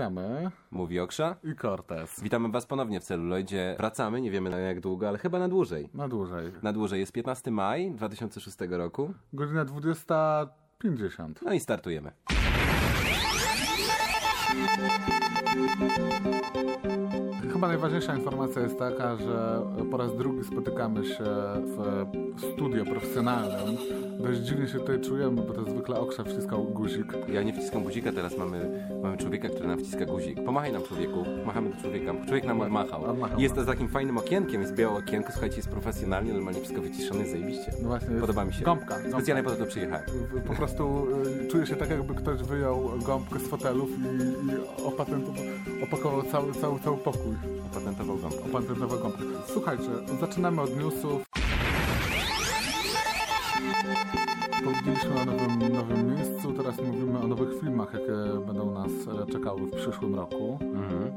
Witamy Mówi Oksza. i Cortez. Witamy Was ponownie w Celuloidzie. Wracamy, nie wiemy na jak długo, ale chyba na dłużej. Na dłużej. Na dłużej jest 15 maj 2006 roku. Godzina 20.50. No i startujemy. Chyba najważniejsza informacja jest taka, że po raz drugi spotykamy się w studio profesjonalnym. Dość dziwnie się tutaj czujemy, bo to zwykle Oksza wciskał guzik. Ja nie wciskam guzika, teraz mamy, mamy człowieka, który nam wciska guzik. Pomachaj nam człowieku, machamy do człowieka. Człowiek nam odmachał. Odmachał. Jest to z takim fajnym okienkiem, jest białe okienko, słuchajcie, jest profesjonalnie, normalnie wszystko wyciszone, zajebiście. No właśnie, Podoba mi się. Gąbka. gąbka. Specjalnie po to przyjechałem. Po prostu y, czuję się tak, jakby ktoś wyjął gąbkę z fotelów i, i opakował cały, cały, cały pokój. Opatentował gąbkę. Opatentował gąbkę. Słuchajcie, zaczynamy od newsów. Powiedzieliśmy o nowym, nowym miejscu, teraz mówimy o nowych filmach, jakie będą nas e, czekały w przyszłym roku. Mhm.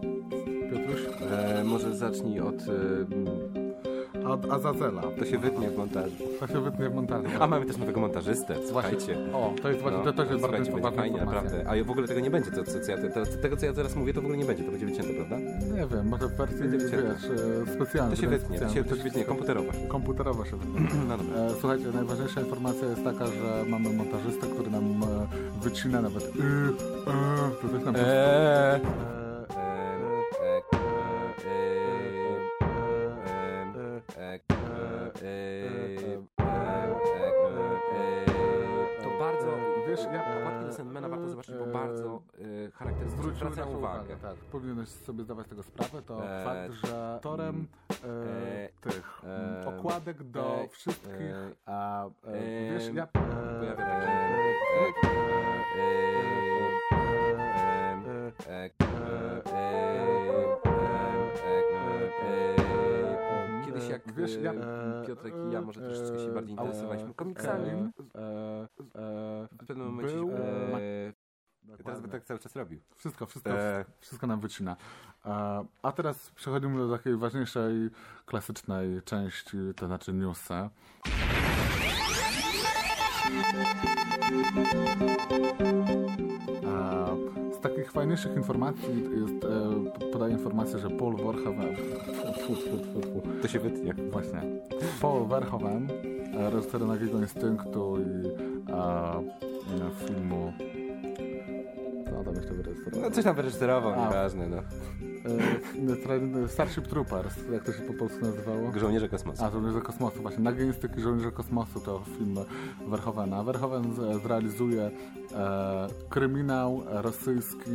Piotruś? E, może zacznij od... E, Od Azazela. to się wytnie w montażu. To się wytnie w montażu. A mamy też nowego montażystę, słuchajcie. O, to jest właśnie, No, to też jest bardzo ważna fajnie, naprawdę. A w ogóle tego nie będzie, to, co, co ja, to, tego co ja teraz mówię, to w ogóle nie będzie, to będzie wycięte, prawda? Nie wiem, może w wersji, Będzie wiesz, e, specjalnej. To się wytnie, to się, to się wytnie, komputerowo. Komputerowo się wytnie. No dobra. E, Słuchajcie, najważniejsza informacja jest taka, że mamy montażystę, który nam e, wycina nawet y, e, to też nam Eee. Bardzo e, charakterystyczne, Zwróciły zwracają naszą uwagę. uwagę. Tak, powinieneś sobie zdawać tego sprawę, to E, fakt, że torem e, tych okładek do wszystkich, a e, wiesz, ja... Kiedyś jak Wiesz, ja- Piotrek i ja może troszeczkę się bardziej interesowaliśmy komiksami. E, e, e, W pewnym momencie... był- e, Teraz Dokładnie. by tak cały czas robił. Wszystko, wszystko, E. wszystko nam wycina. E, a teraz przechodzimy do takiej ważniejszej, klasycznej części, to znaczy newsy. E, z takich fajniejszych informacji jest, e, podaję informację, że Paul Verhoeven, To się wytnie. właśnie, Paul Verhoeven, reżyser Nagiego Instynktu i e, filmu, wyreżyserował. No coś tam wyreżyserował, nieważne, no. E, Starship Troopers, jak to się po polsku nazywało? Żołnierze kosmosu. A, Żołnierze Kosmosu, właśnie. Nagi Instynkt i Żołnierze Kosmosu to film Verhoevena. Verhoeven zrealizuje e, kryminał rosyjski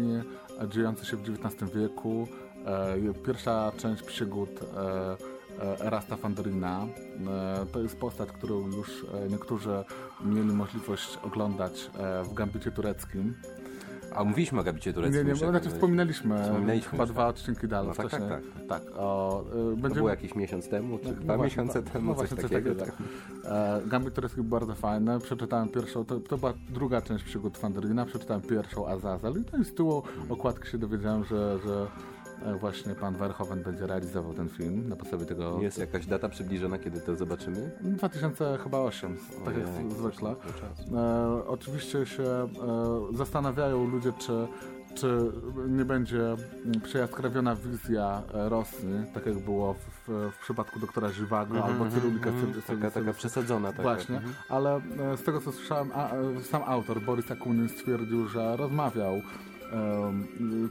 dziejący się w XIX wieku. E, pierwsza część przygód e, e, Erasta Fandorina. E, to jest postać, którą już niektórzy mieli możliwość oglądać w Gambicie Tureckim. A mówiliśmy o Gabicie Tureckim. Nie, nie, jak znaczy my- wspominaliśmy, Wspominaliśmy chyba dwa tak. odcinki dalej No tak, wcześniej. tak, tak. o, y, To było jakiś miesiąc temu, czy No dwa właśnie, miesiące no, temu, no coś właśnie, takiego. tak. tak. E, Gambit Turecki był bardzo fajny. Przeczytałem pierwszą, to, to była druga część przygód Fanderina, przeczytałem pierwszą Azazel i to i z tyłu okładki się dowiedziałem, że, że właśnie pan Verhoeven będzie realizował ten film na podstawie tego Jest jakaś data przybliżona, kiedy to zobaczymy? 2008, tak jak zwykle. E, oczywiście się e, zastanawiają ludzie, czy, czy nie będzie mm, przejaskrawiona wizja e, Rosji, tak jak było w, w, w przypadku doktora Żywago albo Cyrulika Mhm, Cy- taka, Cy- taka przesadzona. Taka. Właśnie, Mhm. ale e, z tego co słyszałem, a, e, sam autor Boris Akunin stwierdził, że rozmawiał,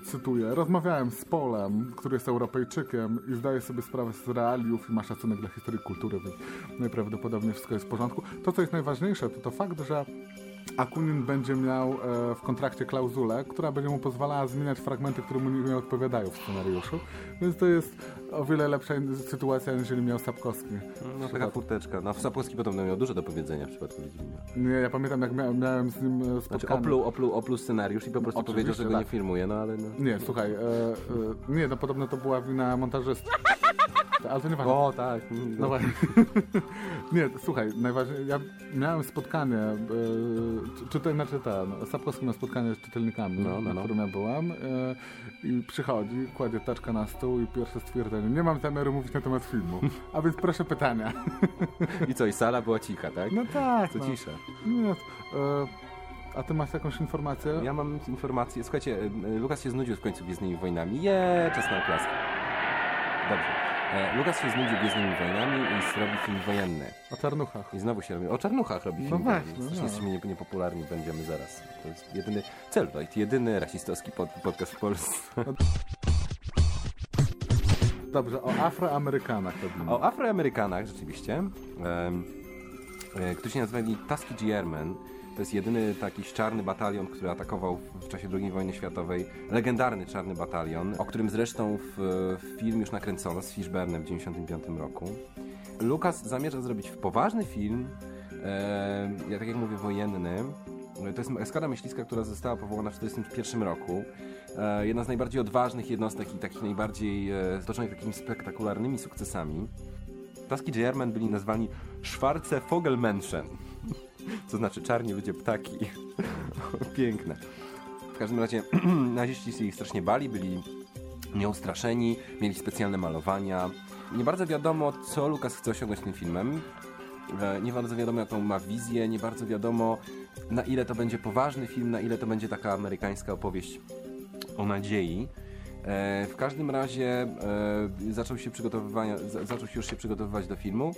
cytuję, rozmawiałem z Polem, który jest Europejczykiem i zdaje sobie sprawę z realiów i ma szacunek dla historii kultury, więc najprawdopodobniej wszystko jest w porządku. To, co jest najważniejsze, to to fakt, że Akunin będzie miał e, w kontrakcie klauzulę, która będzie mu pozwalała zmieniać fragmenty, które mu nie odpowiadają w scenariuszu. Więc to jest o wiele lepsza sytuacja, niżeli miał Sapkowski. No taka furteczka. No Sapkowski podobno miał dużo do powiedzenia w przypadku Wiedźmina. Nie, ja pamiętam, jak mia miałem z nim e, Znaczy spotkanie. opluł, opluł, opluł scenariusz i po prostu Oczywiście, powiedział, że go nie tak. filmuje, no ale no. Nie, słuchaj, e, e, nie, no podobno to była wina montażysty. Ale to nieważne. O, tak. No właśnie. Nie, słuchaj, najważniejsze, ja miałem spotkanie, e, czy- czytaj, znaczy ten, Sapkowski miał spotkanie z czytelnikami, No, no, na no. którym ja byłem e, i przychodzi, kładzie taczkę na stół i pierwsze stwierdzenie, nie mam zamiaru mówić na temat filmu, a więc proszę pytania. I co, i sala była cicha, tak? No tak, Co no. cisza. Nie, e, a ty masz jakąś informację? Ja mam informację. Słuchajcie, e, Lukas się znudził w końcu Gwiezdnymi Wojnami. Je, czas na oklaski. Dobrze. E, Lukas się znudził Gwiezdnymi Wojnami i zrobi film wojenny. O czarnuchach. I znowu się robi. O czarnuchach robi No film właśnie, wojenny. no. Strasznie jesteśmy nie, niepopularni będziemy zaraz. To jest jedyny Celluloid, jedyny rasistowski pod, podcast w Polsce. Dobrze, o Afroamerykanach robimy. O Afroamerykanach rzeczywiście, em, e, którzy się nazywali Tuskegee Airmen. To jest jedyny taki czarny batalion, który atakował w, czasie II wojny światowej. Legendarny czarny batalion, o którym zresztą w, w film już nakręcono z Fishburnem w 1995 roku. Lucas zamierza zrobić poważny film, e, ja tak jak mówię, wojenny. To jest eskada myśliwska, która została powołana w 1941 roku. E, jedna z najbardziej odważnych jednostek i takich najbardziej e, stoczonych takimi spektakularnymi sukcesami. Tuskegee Airmen byli nazwani Schwarze Vogelmenschen, co znaczy czarni ludzie ptaki. Piękne. W każdym razie naziści się ich strasznie bali, byli nieustraszeni, mieli specjalne malowania. Nie bardzo wiadomo, co Lukas chce osiągnąć tym filmem. E, Nie bardzo wiadomo, jaką ma wizję, nie bardzo wiadomo, na ile to będzie poważny film, na ile to będzie taka amerykańska opowieść o nadziei. E, w każdym razie e, zaczął, się przygotowywania, za, zaczął się już się przygotowywać do filmu.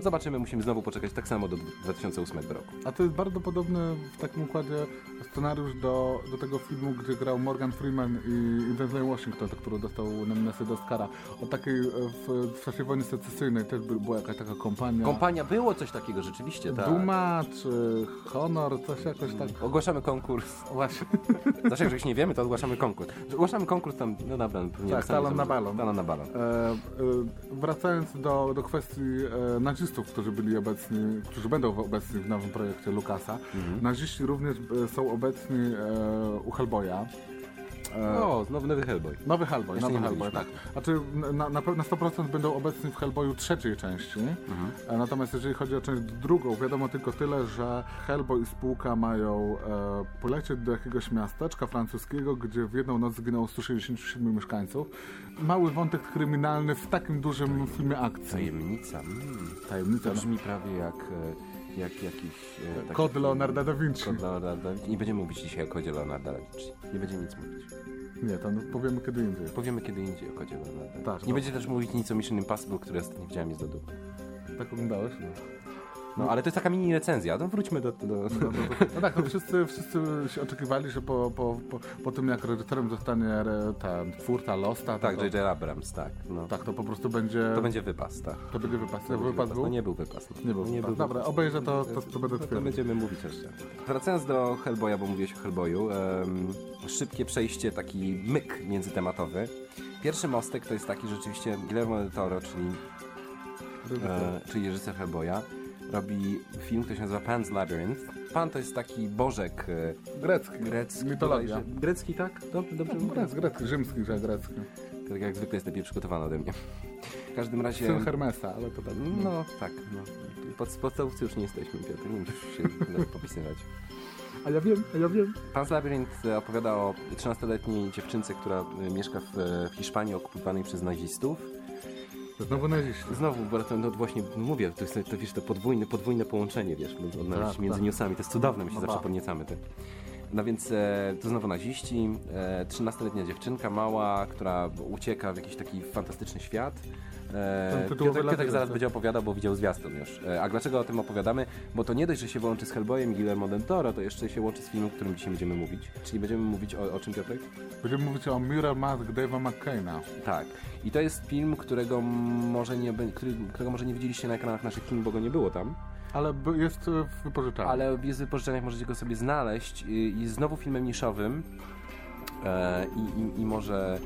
Zobaczymy, musimy znowu poczekać tak samo do 2008 roku. A to jest bardzo podobny w takim układzie scenariusz do, do tego filmu, gdzie grał Morgan Freeman i, Denzel Washington, za który dostał nominację do Oscara. O takiej e, w, w czasie wojny secesyjnej też by, była jakaś taka kompania. Kompania było coś takiego rzeczywiście, tak. Duma czy Honor, coś jakoś tak. Ogłaszamy konkurs. Właśnie. Zawsze jak czegoś nie wiemy, to ogłaszamy konkurs. Ogłaszamy konkurs tam, no dobra, Tak, talon na balon. Talon na balon. E, e, wracając do, do kwestii e, nazistów, którzy byli obecni, którzy będą obecni w nowym projekcie Lukasa. Mhm. Naziści również e, są obecni e, u Hellboya. E, O, znowu nowy Hellboy. Nowy Hellboy, Jeszcze nowy Hellboy, tak. Znaczy na, na, na 100% będą obecni w Hellboyu trzeciej części. Mhm. E, Natomiast jeżeli chodzi o część drugą, wiadomo tylko tyle, że Hellboy i spółka mają e, polecieć do jakiegoś miasteczka francuskiego, gdzie w jedną noc zginęło 167 mieszkańców. Mały wątek kryminalny w takim dużym filmie akcji. Tajemnica. Mm. Tajemnica. To brzmi prawie jak, e, jak jakiś... e, taki Kod. Leonarda da Vinci. Kod Leonarda da Vinci. Nie będziemy mówić dzisiaj o kodzie Leonarda da Vinci. Nie będziemy nic mówić. Nie, to no, powiemy kiedy indziej. Powiemy kiedy indziej o kodzie Leonarda. Tak, nie dobra. będziemy też mówić nic o Mission Impossible, które ostatnio widziałem jest do dupy. Tak oglądałeś? No, ale to jest taka mini recenzja. No wróćmy do... do... No tak, no wszyscy, wszyscy się oczekiwali, że po, po, po, po tym jak reżyserem zostanie ten twórca Losta, Tak, to, J.J. Abrams, tak. No. tak, to po prostu będzie, To będzie wypas, tak. to będzie wypas. To Jak będzie wypas? No nie był wypas. No. Nie był No wypas. Dobra, obejrzę to, to, to będę To, to twierdził. będziemy mówić jeszcze. Wracając do Hellboya, bo mówiłeś o Hellboyu, em, szybkie przejście, taki myk międzytematowy. Pierwszy mostek to jest taki rzeczywiście Guillermo del Toro, czyli, e, czyli reżyser Hellboya, robi film, który się nazywa Pan's Labyrinth. Pan to jest taki bożek e, Grecki. grecki. Mitologia. bodajże. Grecki, tak? Dobrze, dobrze mówię? Grecki, grecki, rzymski, że grecki. Tak jak zwykle jest lepiej przygotowany ode mnie. W każdym razie... Syn Hermesa, ale to tak. No tak, no. Pod, podstawówcy już nie jesteśmy, Piotr, nie musisz się popisywać. A ja wiem, a ja wiem. Pan's Labyrinth e, opowiada o 13-letniej dziewczynce, która e, mieszka w Hiszpanii okupowanej przez nazistów. Znowu naziści. Znowu, bo to, no właśnie mówię, to jest to, wiesz, to podwójne, podwójne połączenie, wiesz, odnaleźć Tak, między tak. newsami. To jest cudowne, my się zawsze podniecamy tym. No więc e, to znowu naziści, e, 13-letnia dziewczynka mała, która ucieka w jakiś taki fantastyczny świat. E, Piotrek, zaraz będzie opowiadał, bo widział zwiastun już. E, a dlaczego o tym opowiadamy? Bo to nie dość, że się łączy z Hellboyem i Guillermo del Toro, to jeszcze się łączy z filmem, o którym dzisiaj będziemy mówić. Czyli będziemy mówić o, o czym, Piotrek? Będziemy mówić o Mirror Mask Dave'a McCaina. Tak. I to jest film, którego może nie, który, którego może nie widzieliście na ekranach naszych kin, bo go nie było tam. Ale jest e, w wypożyczalni. ale jest w wypożyczeniach, możecie go sobie znaleźć. Jest znowu filmem niszowym e, i, i, i może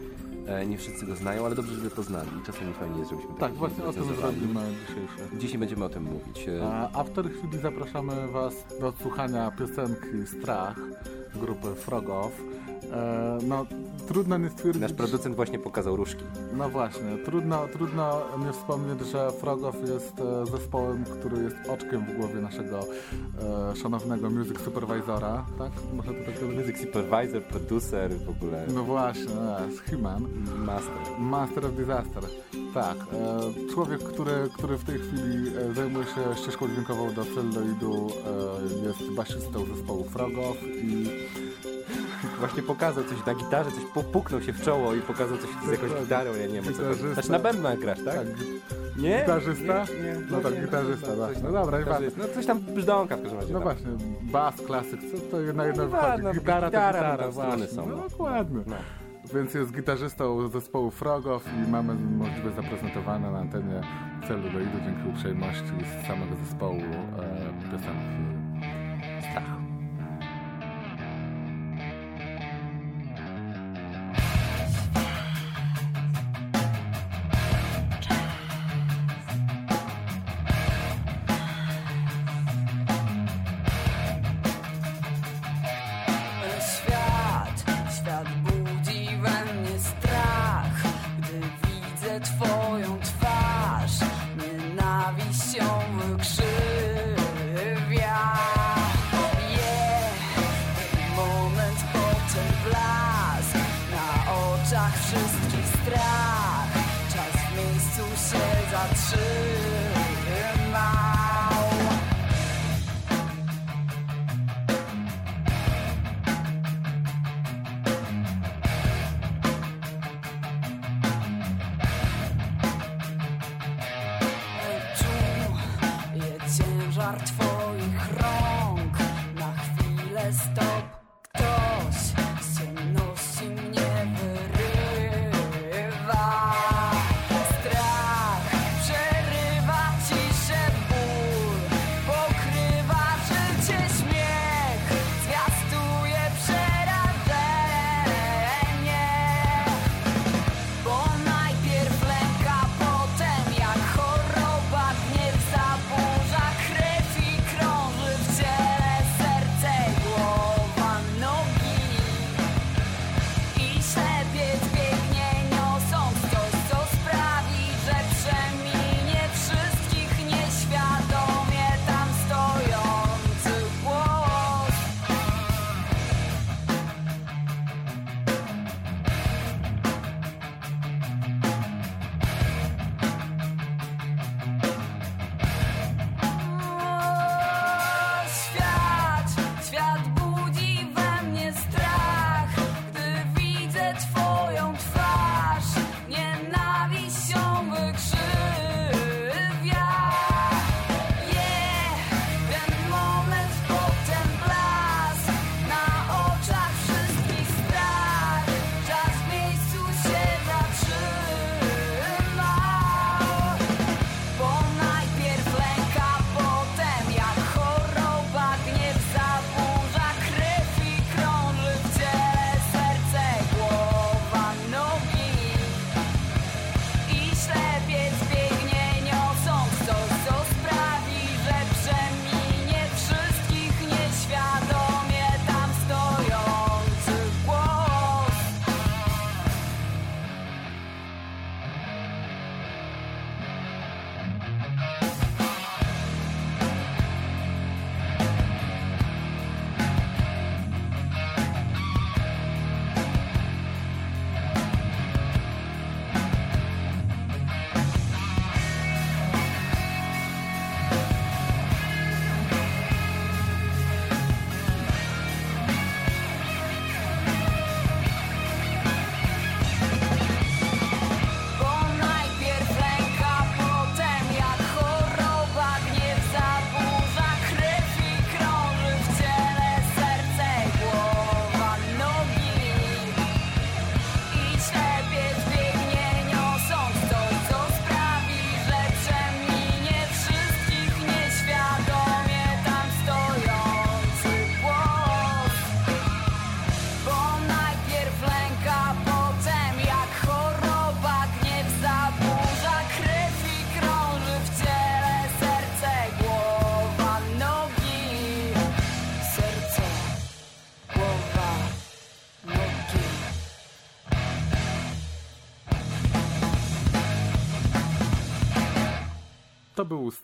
e, nie wszyscy go znają, ale dobrze, żeby poznali. I czasami fajnie jest, żebyśmy Tak, taki właśnie o tym zrobimy dzisiejszy. Dzisiaj będziemy o tym mówić. E, A a w tej chwili zapraszamy Was do odsłuchania piosenki Strach grupy Frogow. E, no, trudno nie stwierdzić... Nasz producent właśnie pokazał różki. No właśnie, trudno, trudno nie wspomnieć, że Frogow jest e, zespołem, który jest oczkiem w głowie naszego e, szanownego music supervisora, tak? Można to tak? Music supervisor, producer, w ogóle No właśnie, jest He-Man. master. Master of Disaster. Tak. E, człowiek, który, który w tej chwili e, zajmuje się ścieżką dźwiękową do celluloidu, e, jest basistą zespołu Frogow i Właśnie pokazał coś na gitarze, coś popuknął się w czoło i pokazał coś z jakąś gitarą, ja nie wiem co. Gitarzysta. Znaczy na bębnach grasz, tak? tak, Nie? Gitarzysta? Nie, nie, No tak, gitarzysta, tak. No dobra, gitarzysta. No coś tam brzdąka w każdym razie. no tam. właśnie, bas, klasyk, co to jedna jedna No, wychodzi? no, Gitara to gitara, gitara, no, są, No no. dokładnie. No. Więc jest gitarzystą zespołu Frogow i mamy możliwość zaprezentowania na antenie celluloidu dzięki uprzejmości z samego zespołu e, piosenki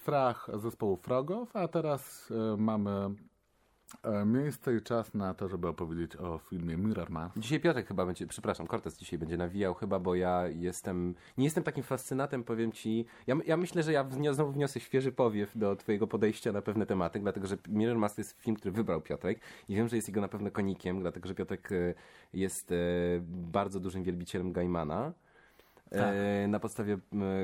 strach zespołu Frogów, a teraz e, mamy e, miejsce i czas na to, żeby opowiedzieć o filmie Mirror Man. Dzisiaj Piotrek chyba będzie, przepraszam, Cortez dzisiaj będzie nawijał chyba, bo ja jestem, nie jestem takim fascynatem, powiem ci. Ja, ja myślę, że ja wnio, znowu wniosę świeży powiew do twojego podejścia na pewne tematy, dlatego że Mirror Mask to jest film, który wybrał Piotrek i wiem, że jest jego na pewno konikiem, dlatego że Piotrek e, jest bardzo dużym wielbicielem Gaimana. E, Na podstawie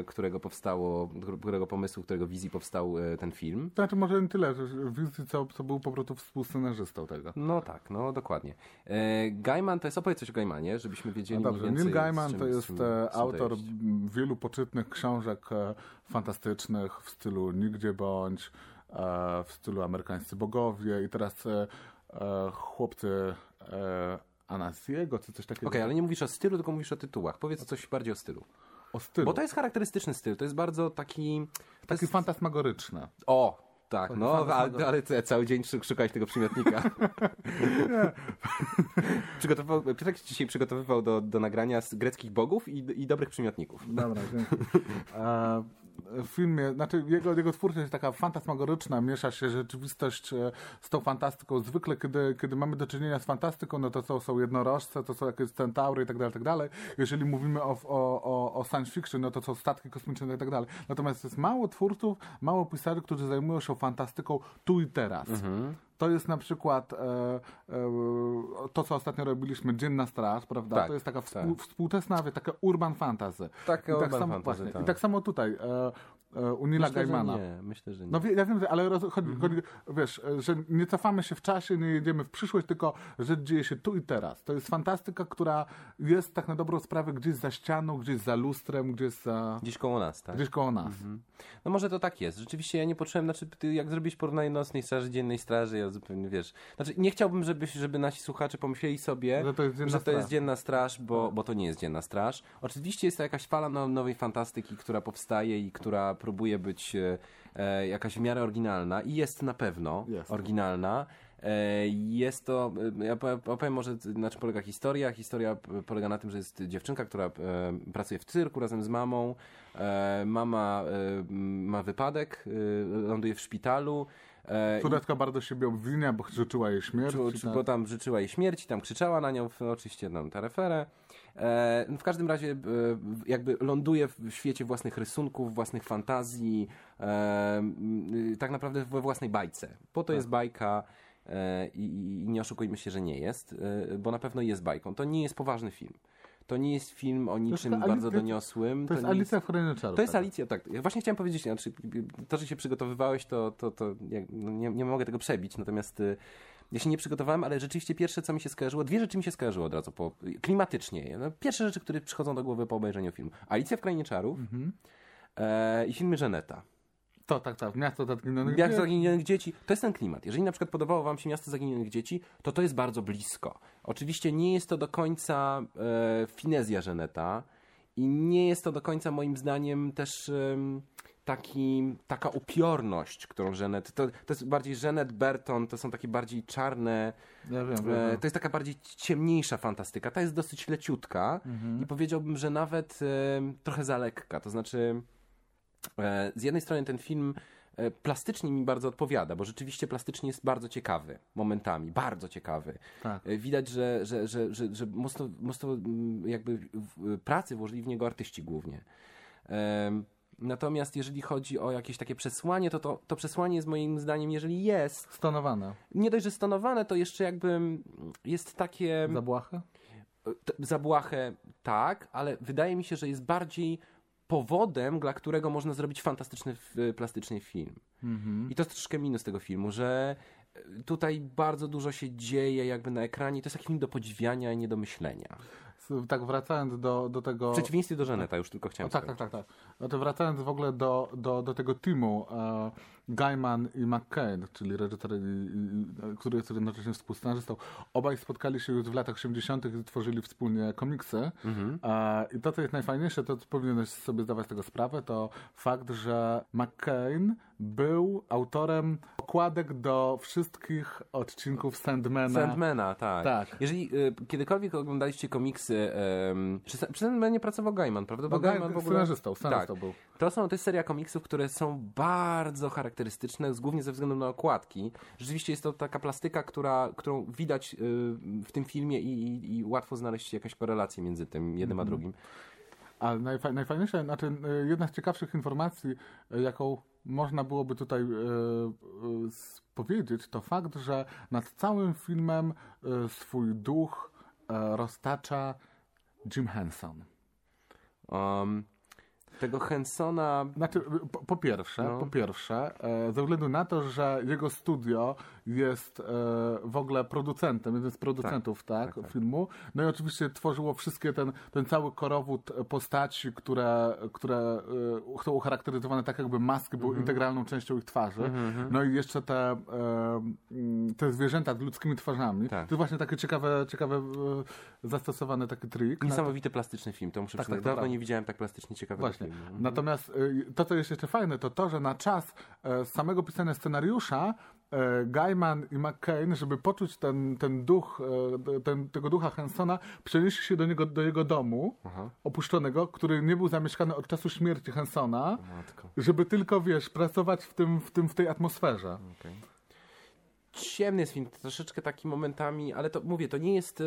którego powstało, którego pomysłu, którego wizji powstał e, ten film. Znaczy może nie tyle, że wizji, co, co był po prostu współscenarzystą tego. No tak, no dokładnie. E, Gaiman to jest, opowiedz coś o Gaimanie, żebyśmy wiedzieli No dobrze, mniej więcej Neil Gaiman czym, to jest czym autor wielu poczytnych książek fantastycznych w stylu Nigdzie Bądź, w stylu Amerykańscy Bogowie i teraz chłopcy e, Anasiego, czy coś takiego. Okej, ale nie mówisz o stylu, tylko mówisz o tytułach. Powiedz coś bardziej o stylu. O stylu. Bo to jest charakterystyczny styl, to jest bardzo taki... Taki jest... fantasmagoryczny. O, tak, no, ale, ale ty cały dzień szu- szukałeś tego przymiotnika. Przygotowywał, Piotrek się dzisiaj przygotowywał do, do nagrania z greckich bogów i, i dobrych przymiotników. Dobra, dzięki. W filmie, znaczy jego, jego twórczość jest taka fantasmagoryczna, miesza się rzeczywistość e, z tą fantastyką. Zwykle, kiedy, kiedy mamy do czynienia z fantastyką, no to są, są jednorożce, to są jakieś centaury i tak dalej, tak dalej. Jeżeli mówimy o, o, o, o science fiction, no to są statki kosmiczne i tak dalej. Natomiast jest mało twórców, mało pisarzy, którzy zajmują się fantastyką tu i teraz. To jest na przykład e, e, to, co ostatnio robiliśmy, Dzienna Straż, prawda? Tak, to jest taka tak. współ, współczesna, wie, taka urban fantasy. Taka I tak urban samo, fantasy, właśnie, tak. I tak samo tutaj, e, e, u Nila Myślę, że Gaimana. nie, myślę, że nie. No ja wiem, że- ale roz, chodzi, chodzi, wiesz, że nie cofamy się w czasie, nie jedziemy w przyszłość, tylko rzecz dzieje się tu i teraz. To jest fantastyka, która jest tak na dobrą sprawę gdzieś za ścianą, gdzieś za lustrem, gdzieś za... Gdzieś koło nas, tak? Gdzieś koło nas. No może to tak jest. Rzeczywiście ja nie poczułem, znaczy ty jak zrobić porównanie nocnej straży, dziennej straży, ja zupełnie wiesz. Znaczy nie chciałbym, żeby, żeby nasi słuchacze pomyśleli sobie, Że to jest dzienna że to straż. jest dzienna straż, bo, bo to nie jest dzienna straż. Oczywiście jest to jakaś fala now- nowej fantastyki, która powstaje i która próbuje być e, e, jakaś w miarę oryginalna i jest na pewno Jest. oryginalna. E, Jest to, e, ja powiem- opowiem może na czym polega historia. Historia polega na tym, że jest dziewczynka, która e, pracuje w cyrku razem z mamą. E, Mama ma wypadek, ląduje w szpitalu. Turecka bardzo siebie obwinia, bo życzyła jej śmierci. czy, czy, tak. bo tam życzyła jej śmierci, tam krzyczała na nią, oczywiście nam tareferę. E, w każdym razie e, jakby ląduje w świecie własnych rysunków, własnych fantazji, e, y, tak naprawdę we własnej bajce. Po to jest bajka i, nie oszukujmy się, że nie jest, bo na pewno jest bajką. To nie jest poważny film. To nie jest film o niczym bardzo to- doniosłym. To jest nie Alicja w Krainie Czarów. to jest tak. Alicja, tak. Ja właśnie chciałem powiedzieć, znaczy, to, że się przygotowywałeś, to, to, to no nie, nie mogę tego przebić, natomiast y, ja się nie przygotowałem, ale rzeczywiście pierwsze, co mi się skojarzyło, dwie rzeczy mi się skojarzyły od razu, po, klimatycznie. No, pierwsze rzeczy, które przychodzą do głowy po obejrzeniu filmu. Alicja w Krainie Czarów e, i filmy Żeneta. To, tak, tak. Miasto zaginionych dzieci. zaginionych dzieci, to jest ten klimat. Jeżeli na przykład podobało wam się Miasto Zaginionych Dzieci, to to jest bardzo blisko. Oczywiście nie jest to do końca e, finezja Żeneta i nie jest to do końca moim zdaniem też em, taki, taka upiorność, którą Żenet, to, to jest bardziej Żenet, Berton, to są takie bardziej czarne, Ja wiem, E, to jest taka bardziej ciemniejsza fantastyka. Ta jest dosyć leciutka i powiedziałbym, że nawet e, trochę za lekka. To znaczy, e, z jednej strony ten film e, plastycznie mi bardzo odpowiada, bo rzeczywiście plastycznie jest bardzo ciekawy momentami, bardzo ciekawy. Tak. E, Widać, że, że, że, że, że mocno, mocno jakby pracy włożyli w niego artyści głównie. Natomiast jeżeli chodzi o jakieś takie przesłanie, to, to to przesłanie jest moim zdaniem, jeżeli jest, Stonowane. nie dość, że stonowane, to jeszcze jakby jest takie Zabłachę? t- zabłachę, tak, ale wydaje mi się, że jest bardziej powodem, dla którego można zrobić fantastyczny plastyczny film. I to jest troszkę minus tego filmu, że e, tutaj bardzo dużo się dzieje jakby na ekranie. To jest taki film do podziwiania i nie do myślenia. Tak wracając do, do tego... W przeciwieństwie do Żeneta, już tylko O, chciałem tak, tak, tak, tak. No to wracając w ogóle do, do, do tego teamu e, Gaiman i McCain, czyli reżyser, który jest jednocześnie współscenarzystą, obaj spotkali się już w latach 80. i tworzyli wspólnie komiksy. E, I to, co jest najfajniejsze, to powinieneś sobie zdawać tego sprawę, to fakt, że McCain był autorem okładek do wszystkich odcinków Sandmana. Sandmana, tak. Tak. Jeżeli y, kiedykolwiek oglądaliście komiksy, ym, przy, przy Sandmanie pracował Gaiman, prawda? Bo Gaiman Gaiman scenarzystą, scenarzystą tak. był. To są to jest seria komiksów, które są bardzo charakterystyczne, z- głównie ze względu na okładki. Rzeczywiście jest to taka plastyka, która, którą widać y, w tym filmie i, i, i łatwo znaleźć jakąś korelację między tym jednym a drugim. A najfa- najfajniejsze, znaczy e, jedna z ciekawszych informacji, e, jaką można byłoby tutaj e, e, powiedzieć, to fakt, że nad całym filmem e, swój duch roztacza Jim Henson. Um, tego Hensona Znaczy, po, po pierwsze, No. po pierwsze, e, ze względu na to, że jego studio jest e, w ogóle producentem, jeden z producentów tak, tak, tak. filmu, no i oczywiście tworzyło wszystkie ten, ten cały korowód postaci, które, które e, są ucharakteryzowane tak, jakby maski były Mhm. integralną częścią ich twarzy. No i jeszcze te, e, te zwierzęta z ludzkimi twarzami. Tak. To jest właśnie takie ciekawe, ciekawe e, zastosowany taki trik. Niesamowity plastyczny film, to muszę Tak, przyznać. tak, to Dawno nie widziałem tak plastycznie ciekawego Właśnie. filmu. Natomiast y, to, co jest jeszcze fajne, to to, że na czas e, samego pisania scenariusza e, Gaiman i McCain, żeby poczuć ten, ten duch, e, ten, tego ducha Hensona, przenieśli się do, niego, do jego domu Aha. opuszczonego, który nie był zamieszkany od czasu śmierci Hensona, Matko. żeby tylko, wiesz, pracować w, tym, w, tym, w tej atmosferze. Okej. Ciemny jest film, troszeczkę taki momentami, ale to mówię, to nie jest.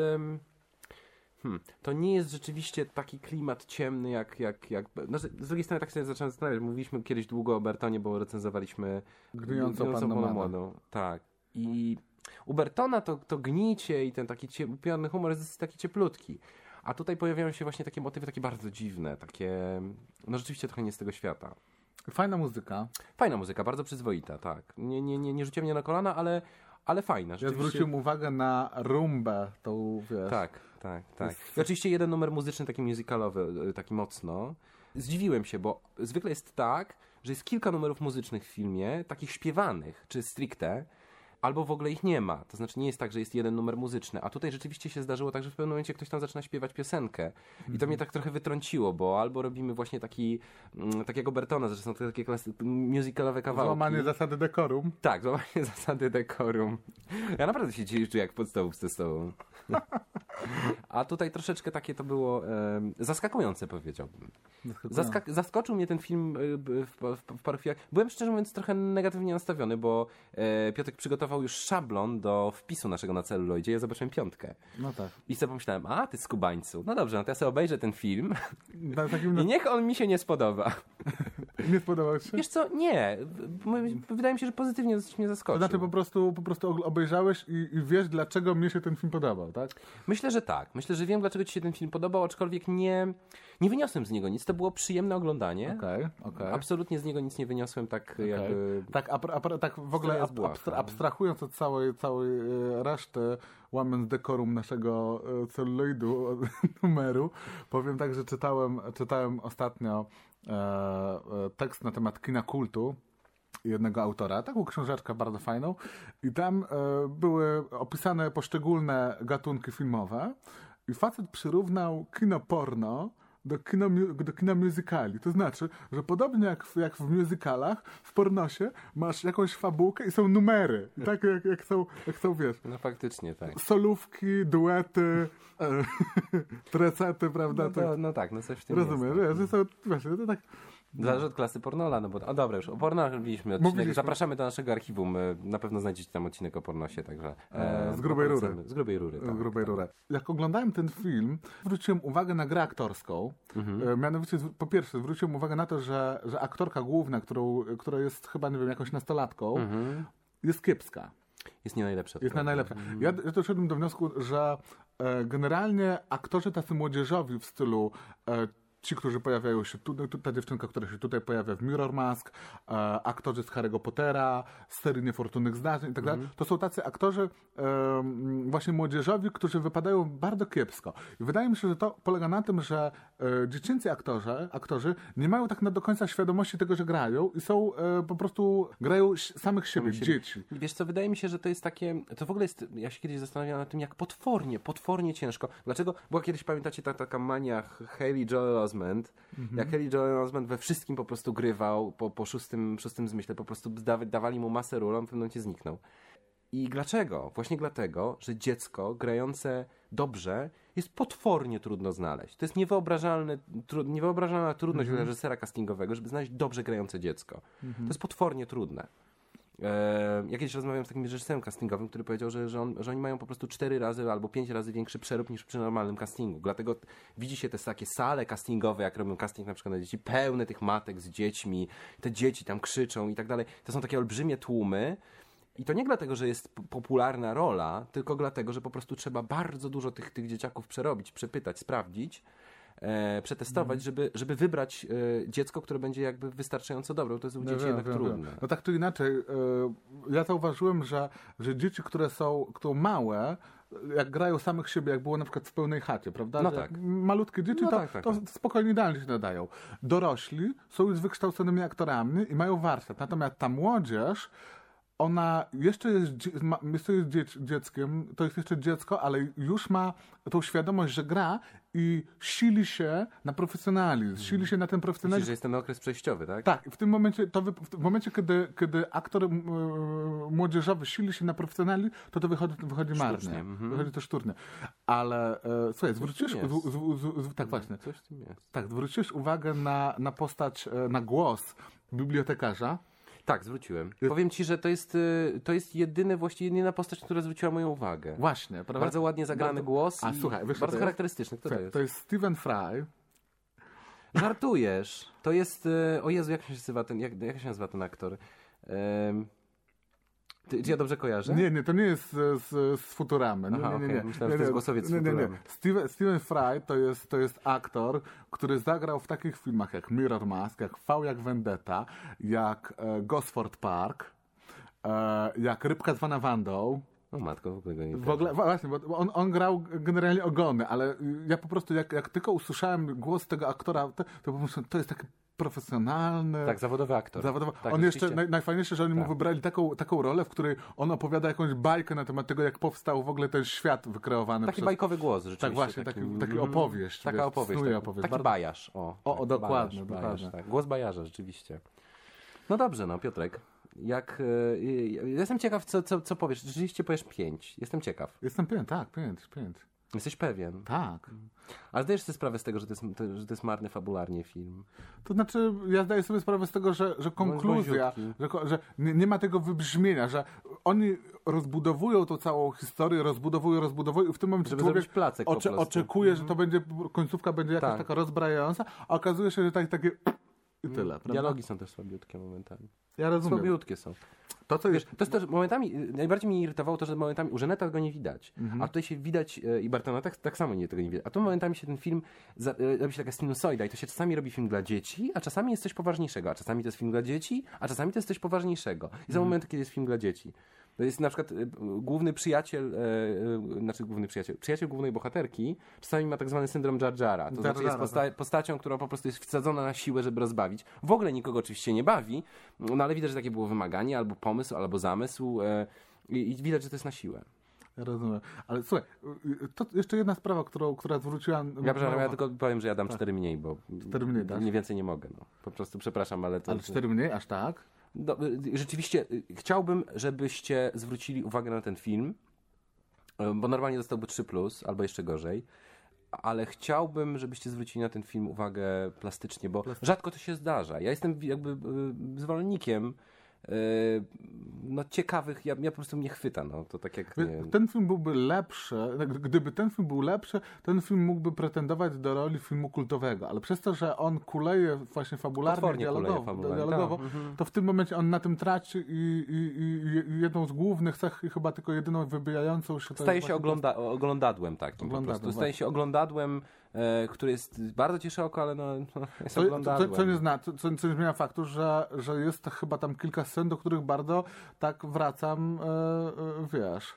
Hmm, to nie jest rzeczywiście taki klimat ciemny, jak. jak, jak no, z drugiej strony tak sobie zacząłem zastanawiać. Mówiliśmy kiedyś długo o Bertonie, bo recenzowaliśmy Gnijącą Pannę Młodą. Tak. I u Bertona to, to gnicie i ten taki cie, upiorny humor jest taki cieplutki. A tutaj pojawiają się właśnie takie motywy takie bardzo dziwne, takie. No rzeczywiście trochę nie z tego świata. Fajna muzyka. Fajna muzyka, bardzo przyzwoita, tak. Nie, nie, nie, nie rzuciła mnie na kolana, ale, ale fajna. Ja rzeczywiście. zwróciłem uwagę na rumbę, tą, wiesz... Tak, tak, tak. jest- I oczywiście jeden numer muzyczny, taki musicalowy, y, taki mocno. Zdziwiłem się, bo zwykle jest tak, że jest kilka numerów muzycznych w filmie, takich śpiewanych, czy stricte, albo w ogóle ich nie ma. To znaczy nie jest tak, że jest jeden numer muzyczny. A tutaj rzeczywiście się zdarzyło tak, że w pewnym momencie ktoś tam zaczyna śpiewać piosenkę. I to mnie tak trochę wytrąciło, bo albo robimy właśnie taki, mm, takiego Bertona, że są to takie klasy, musicalowe kawałki. Złamanie zasady dekorum. Tak, złamanie zasady dekorum. Ja naprawdę się czuję jak podstawówce z tobą. A tutaj troszeczkę takie to było em, zaskakujące, powiedziałbym. Zaskak- zaskoczył mnie ten film b- w, w, w paru chwilach. Byłem szczerze mówiąc trochę negatywnie nastawiony, bo e, Piotrek przygotował już szablon do wpisu naszego na celuloidzie. Ja zobaczyłem piątkę. No tak. I sobie pomyślałem, a ty skubańcu. No dobrze, no to ja sobie obejrzę ten film Na takim, i niech on mi się nie spodoba. nie spodobał się? Wiesz co, nie. Wydaje mi się, że pozytywnie mnie To zaskoczył. znaczy po prostu, po prostu obejrzałeś i, i wiesz, dlaczego mnie się ten film podobał, tak? Myślę, że tak. Myślę, że wiem, dlaczego ci się ten film podobał, aczkolwiek nie, nie wyniosłem z niego nic. To było przyjemne oglądanie. Okej, okej. Absolutnie z niego nic nie wyniosłem tak okej. jakby... Tak, a, a, tak w ogóle ab, błaha. abstra, abstrahując od całej, całej e, reszty, łamiąc dekorum naszego e, celuloidu od numeru, powiem tak, że czytałem, czytałem ostatnio e, e, tekst na temat kina kultu jednego autora, taką książeczkę bardzo fajną. I tam e, były opisane poszczególne gatunki filmowe. I facet przyrównał kino porno do kina, do kina musicali. To znaczy, że podobnie jak w, jak w musicalach, w pornosie masz jakąś fabułkę i są numery. Tak jak, jak, są, jak są, wiesz, No faktycznie, tak. solówki, duety, e, trecety, prawda? No, To- to, no tak, no coś w tym Rozumiem, jest. że, że są, właśnie, to tak Zależy od klasy pornola, no bo... O dobra, już o pornach mówiliśmy odcinek. Mówiliśmy. Zapraszamy do naszego archiwum. e, Na pewno znajdziecie tam odcinek o pornosie, także... E, z grubej rury. Z grubej rury, tak. w grubej rurę. Jak oglądałem ten film, zwróciłem uwagę na grę aktorską. Mhm. E, Mianowicie, po pierwsze, zwróciłem uwagę na to, że, że aktorka główna, którą, która jest chyba, nie wiem, jakąś nastolatką, Mhm. jest kiepska. Jest nie najlepsza. Jest prawda. najlepsza. Ja, ja doszedłem do wniosku, że e, generalnie aktorzy tacy młodzieżowi w stylu e, ci, którzy pojawiają się tu, tu, ta dziewczynka, która się tutaj pojawia w Mirror Mask, e, aktorzy z Harry'ego Pottera, z serii Niefortunnych Zdarzeń i tak dalej, to są tacy aktorzy e, właśnie młodzieżowi, którzy wypadają bardzo kiepsko. I wydaje mi się, że to polega na tym, że e, dziecięcy aktorzy, aktorzy nie mają tak na do końca świadomości tego, że grają i są e, po prostu, grają samych siebie, siebie. dzieci. Wiesz co, wydaje mi się, że to jest takie, to w ogóle jest, ja się kiedyś zastanawiałem nad tym, jak potwornie, potwornie ciężko. Dlaczego? Była kiedyś, pamiętacie, ta, taka mania Hayley Joel Osment, jak Kelly Joel Osment we wszystkim po prostu grywał, po, po szóstym, szóstym zmyśle, po prostu dawa- dawali mu masę ról, on w pewnym momencie zniknął. I dlaczego? Właśnie dlatego, że dziecko grające dobrze jest potwornie trudno znaleźć. To jest niewyobrażalny, tru, niewyobrażalna trudność dla reżysera castingowego, żeby znaleźć dobrze grające dziecko. To jest potwornie trudne. E, ja rozmawiałem z takim reżyserem castingowym, który powiedział, że, że, on, że oni mają po prostu cztery razy albo pięć razy większy przerób niż przy normalnym castingu. Dlatego widzi się te takie sale castingowe, jak robią casting na przykład na dzieci, pełne tych matek z dziećmi, te dzieci tam krzyczą i tak dalej. To są takie olbrzymie tłumy. I to nie dlatego, że jest popularna rola, tylko dlatego, że po prostu trzeba bardzo dużo tych, tych dzieciaków przerobić, przepytać, sprawdzić, e, przetestować, żeby, żeby wybrać e, dziecko, które będzie jakby wystarczająco dobre. bo To jest u No dzieci wiem, jednak wiem, trudne. wiem. No tak czy inaczej, e, ja zauważyłem, że, że dzieci, które są, które małe, jak grają samych siebie, jak było na przykład w pełnej chacie, prawda? No Że tak. Malutkie dzieci No to, tak, tak, to tak. spokojnie idealnie się nadają. Dorośli są już wykształconymi aktorami i mają warsztat. Natomiast ta młodzież, ona jeszcze jest, jeszcze jest dziec, dzieckiem, to jest jeszcze dziecko, ale już ma tą świadomość, że gra i sili się na profesjonalizm, sili się na ten Myślisz, profesjonalizm. że jest ten okres przejściowy, tak? Tak, w tym momencie, to wy, w momencie kiedy, kiedy aktor e, młodzieżowy sili się na profesjonalizm, to to wychodzi, wychodzi marnie. Sztucznie, mhm. Wychodzi to szturnie. Ale e, słuchaj, jest. z, z, z, tak właśnie, Coś tym jest. tak, zwróciłeś uwagę na, na postać, e, na głos bibliotekarza. Tak, zwróciłem. Powiem ci, że to jest, y, to jest jedyny, właściwie jedyna postać, która zwróciła moją uwagę. Właśnie, prawda? Bardzo ładnie zagrany Bardzo- głos A słuchaj, wiesz, bardzo charakterystyczny. Kto to jest? to jest Stephen Fry. Żartujesz. To jest, y, o Jezu, jak się nazywa ten, jak, jak się nazywa ten aktor? Ym, ty, czy ja dobrze kojarzę? Nie, nie, to nie jest z, z, z Futuramy. Nie, Aha, nie, nie, okej, nie. myślałem, że to jest głosowiec z nie, nie, nie. Steven, Steven Fry to jest, to jest aktor, który zagrał w takich filmach jak Mirror Mask, jak V jak Vendetta, jak e, Gosford Park, e, jak Rybka zwana Wandą. O matko, w ogóle go nie W ogóle, właśnie, bo on, on grał generalnie ogony, ale ja po prostu jak, jak tylko usłyszałem głos tego aktora, to, to pomyślałem, to jest taki profesjonalny. Tak, zawodowy aktor. Zawodowo. Tak, on jeszcze, naj, najfajniejsze, że oni mu Tak. wybrali taką, taką rolę, w której on opowiada jakąś bajkę na temat tego, jak powstał w ogóle ten świat wykreowany Taki przez... bajkowy głos, rzeczywiście. Tak właśnie, taki, taki opowieść. Taka wiesz, opowieść. snuje Tak, opowieść. taki Bardzo- bajarz. O, O, o, dokładnie, bajarz, dokładnie. Bajarz, tak. Głos bajarza, rzeczywiście. No dobrze, no Piotrek. Jak, y, y, jestem ciekaw, co, co, co powiesz. Rzeczywiście powiesz pięć. Jestem ciekaw. Jestem pięć, tak, pięć, pięć. Jesteś pewien. Tak. Ale zdajesz sobie sprawę z tego, że to jest, to, że to jest marny fabularnie film. To znaczy, ja zdaję sobie sprawę z tego, że, że konkluzja, że, że nie, nie ma tego wybrzmienia, że oni rozbudowują tą całą historię, rozbudowują, rozbudowują i w tym momencie Żeby człowiek placek prostu. oczekuje, że to będzie, końcówka będzie jakaś Tak. taka rozbrajająca, a okazuje się, że tak, takie i tyle, prawda? Dialogi są też słabiutkie momentami. Ja rozumiem. Słabiutkie są. To, co Wiesz, jest... to jest też momentami, y, najbardziej mnie irytowało to, że momentami u Żaneta tego nie widać, Mhm. a tutaj się widać y, i Bartona tak, tak samo nie tego nie widać. A tu momentami się ten film, za, y, robi się taka sinusoida i to się czasami robi film dla dzieci, a czasami jest coś poważniejszego, a czasami to jest film dla dzieci, a czasami to jest coś poważniejszego. I Mhm. są momenty, kiedy jest film dla dzieci. To jest na przykład y, główny przyjaciel, y, y, znaczy główny przyjaciel, przyjaciel głównej bohaterki czasami ma tak zwany syndrom Jar Jara. To Jar znaczy jest posta- postacią, która po prostu jest wsadzona na siłę, żeby rozbawić. W ogóle nikogo oczywiście nie bawi, no ale widać, że takie było wymaganie, albo pomysł, albo zamysł e, i, i widać, że to jest na siłę. Rozumiem. Ale słuchaj, y, to jeszcze jedna sprawa, którą, która zwróciła... Ja, przepraszam, ja tylko powiem, że ja dam cztery mniej, bo Cztery mniej nie więcej nie mogę. No. Po prostu przepraszam, ale to... Ale cztery mniej, aż tak? No, y, rzeczywiście y, chciałbym, żebyście zwrócili uwagę na ten film, y, bo normalnie dostałby 3+, plus, albo jeszcze gorzej, ale chciałbym, żebyście zwrócili na ten film uwagę plastycznie, bo rzadko to się zdarza. Ja jestem jakby zwolennikiem no, ciekawych, ja, ja po prostu mnie chwyta, no, to tak jak, nie Ten film byłby lepszy, gdyby ten film był lepszy, ten film mógłby pretendować do roli filmu kultowego, ale przez to, że on kuleje właśnie fabularnie, Potwornie dialogowo, fabularnie, dialogowo tak, mhm. to w tym momencie on na tym traci i, i, i, jedną z głównych cech, i chyba tylko jedyną wybijającą się... Staje się ogląda, oglądadłem takim Oglądadłem, po prostu. Staje się oglądadłem, który jest bardzo cieszy oko, ale no, no jest To, to, co nie zna, co, co nie zmienia faktu, że, że jest chyba tam kilka scen, do których bardzo tak wracam, e, e, wiesz...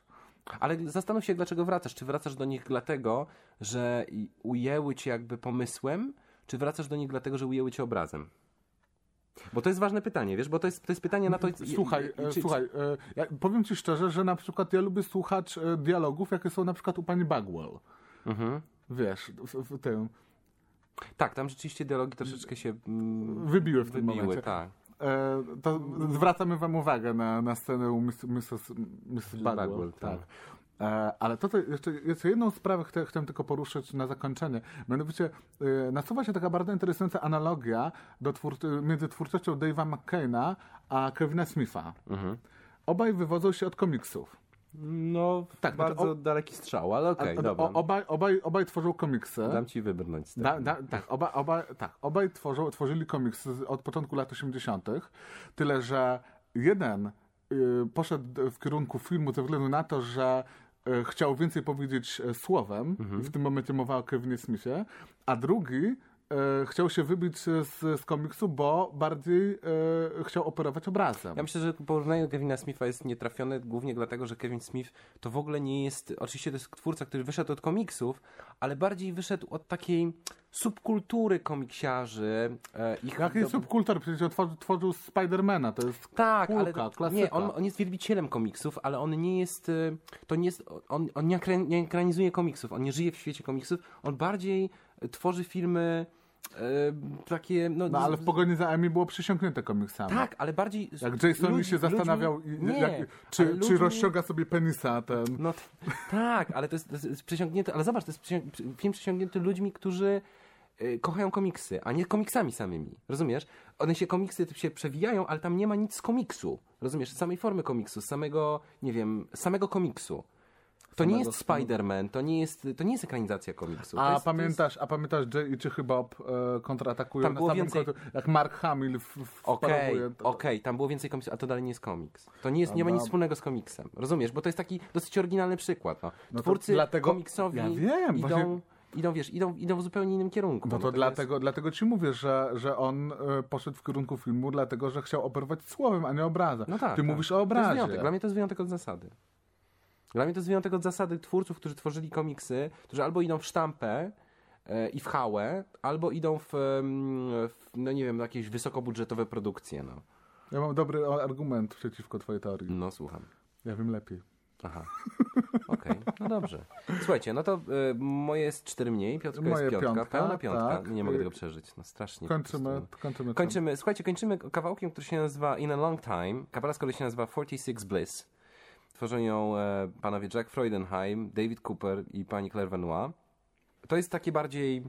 Ale zastanów się, dlaczego wracasz. Czy wracasz do nich dlatego, że ujęły cię jakby pomysłem, czy wracasz do nich dlatego, że ujęły cię obrazem? Bo to jest ważne pytanie, wiesz, bo to jest, to jest pytanie na to... Słuchaj, e, czy- słuchaj, e, ja powiem ci szczerze, że na przykład ja lubię słuchać e, dialogów, jakie są na przykład u pani Bagwell. Mhm. Wiesz, w, w tym. Tak, tam rzeczywiście dialogi troszeczkę się mm, Wybiły w tym wybiły, momencie. tak. E, to zwracamy wam uwagę na, na scenę u Mrs. Mrs. Bagwell. Bagwell, tak. tak. E, ale to, to jeszcze, jeszcze jedną sprawę chcia, chciałem tylko poruszyć na zakończenie. Mianowicie e, nasuwa się taka bardzo interesująca analogia do między twórczością Dave'a McCaina a Kevina Smitha. Mhm. Obaj wywodzą się od komiksów. No, Tak, bardzo znaczy, o- daleki strzał, ale okej, A- dobra. o, obaj, obaj, obaj tworzą komiksy. Dam ci wybrnąć z tego. Da, da, tak, oba, oba, tak, obaj tworzą, tworzyli komiksy od początku lat 80., tyle że jeden y, poszedł w kierunku filmu ze względu na to, że y, chciał więcej powiedzieć e, słowem, Mhm. w tym momencie mowa o Kevinie Smithie, a drugi e, chciał się wybić z, z komiksu, bo bardziej e, chciał operować obrazem. Ja myślę, że porównanie Kevina Smitha jest nietrafione głównie dlatego, że Kevin Smith to w ogóle nie jest, oczywiście to jest twórca, który wyszedł od komiksów, ale bardziej wyszedł od takiej subkultury komiksiarzy. E, ich Jakiej do- subkultury? Przecież on tworzył, tworzył Spidermana, to jest Tak, Półka, ale klasyka. nie, on, on jest wielbicielem komiksów, ale on nie jest, y, to nie jest, on, on nie, ekran, nie ekranizuje komiksów, on nie żyje w świecie komiksów, on bardziej tworzy filmy takie, no, No ale w pogoni za Emmy było przysiągnięte komiksami. tak, ale bardziej... Jak Jason ludzi- się zastanawiał, ludźmi- nie, jak, czy, ale czy ludźmi- rozciąga sobie penisa ten. No tak, ale to jest, to jest przesiągnięte, ale zobacz, to jest przesiąg, film przesiągnięty ludźmi, którzy y, kochają komiksy, a nie komiksami samymi, rozumiesz? One się, komiksy się przewijają, ale tam nie ma nic z komiksu, rozumiesz? Z samej formy komiksu, z samego, nie wiem, samego komiksu. To nie jest Spider-Man, to nie jest, to nie jest ekranizacja komiksu. A jest, pamiętasz, a pamiętasz Jay Cichy Bob e, kontratakują Tam na samym więcej- końcu, jak Mark Hamill w, w, Okej, tam było więcej komiksów, a to dalej nie jest komiks. To nie, jest, nie ma nic wspólnego z komiksem. Rozumiesz? Bo to jest taki dosyć oryginalny przykład. No. No Twórcy dlatego- komiksowi Ja wiem, idą, właśnie- idą, wiesz, idą, idą w zupełnie innym kierunku. No to jest- dlatego, dlatego ci mówię, że, że on e, poszedł w kierunku filmu, dlatego że chciał operować słowem, a nie obrazem. No tak, Ty tak. mówisz o To jest obrazie. wyjątek. Dla mnie to jest wyjątek od zasady. Dla mnie to jest wyjątek od zasady twórców, którzy tworzyli komiksy, którzy albo idą w sztampę e, i w hałę, albo idą w, w no nie wiem, jakieś wysokobudżetowe produkcje. No, Ja mam dobry argument przeciwko twojej teorii. no słucham. Ja wiem lepiej. Aha. Okej, no dobrze. Słuchajcie, no to e, moje jest cztery mniej, Piotrka Moje jest piątka, piątka, pełna piątka. tak. Nie mogę Y, tego przeżyć, no strasznie. po Kończymy, kończymy. Kończymy, słuchajcie, kończymy kawałkiem, który się nazywa In a Long Time. Z kolei się nazywa 46 Bliss. Tworzą ją e, panowie Jack Freudenheim, David Cooper i pani Claire Venois. To jest takie bardziej,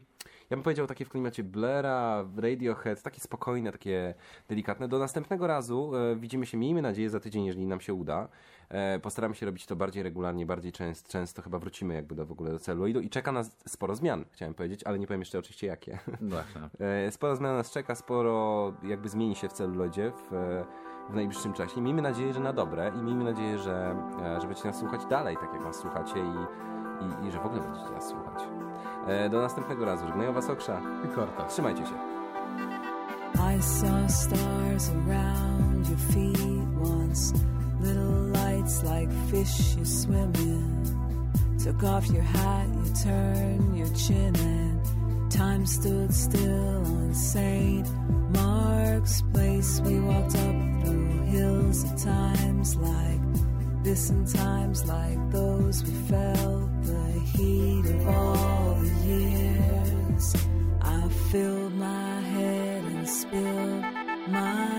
ja bym powiedział, takie w klimacie Blaira, Radiohead, takie spokojne, takie delikatne. Do następnego razu e, widzimy się, miejmy nadzieję, za tydzień, jeżeli nam się uda. E, postaramy się robić to bardziej regularnie, bardziej częst, często. Chyba wrócimy jakby do w ogóle do celuloidu i czeka nas sporo zmian, chciałem powiedzieć, ale nie powiem jeszcze oczywiście jakie. Właśnie. E, Sporo zmian nas czeka, sporo jakby zmieni się w celuloidzie w, w najbliższym czasie. Miejmy nadzieję, że na dobre i miejmy nadzieję, że, e, że będziecie nas słuchać dalej, tak jak nas słuchacie i, i, i że w ogóle będziecie nas słuchać. E, Do następnego razu. Żegnają Was Oksza. I Korta. Trzymajcie się. I saw stars around your feet once, little lights like fish you swim in. Took off your hat, you turned your chin, and time stood still on St. Mark's Place. We walked up through hills at times like this, and times like those. We felt the heat of all the years. I filled my head and spilled my